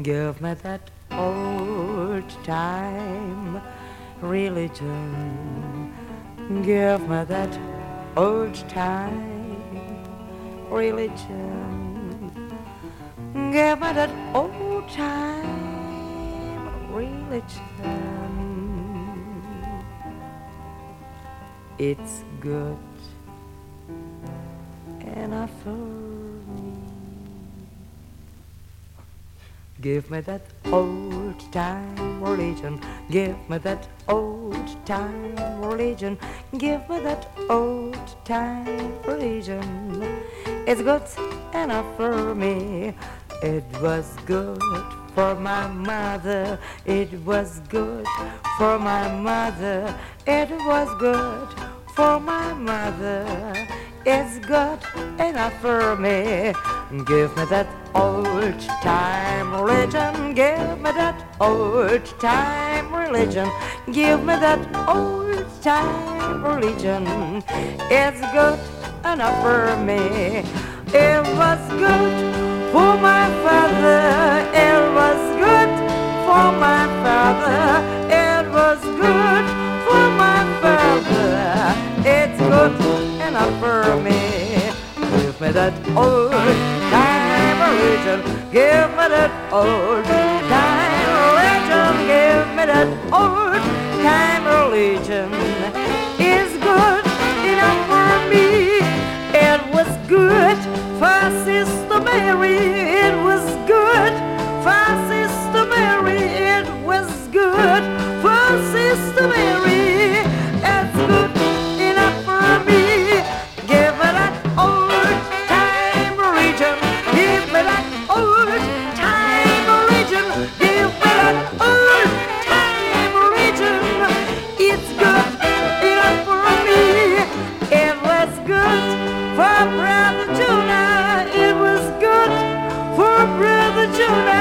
Give me that old time religion. Give me that old time religion. Give me that old time religion. It's good enough for Give me that old time religion. Give me that old time religion. Give me that old time religion. It's good enough for me. It was good for my mother. It was good for my mother. It was good for my mother. It's good enough for me. Give me that old time religion. Give me that old time religion. Give me that old time religion. It's good enough for me. It was good for my father. It was good for my father. It was good for my father. It's good enough for me. Give me that old time religion. Give me that old for Brother Jonah. It was good for Brother Jonah.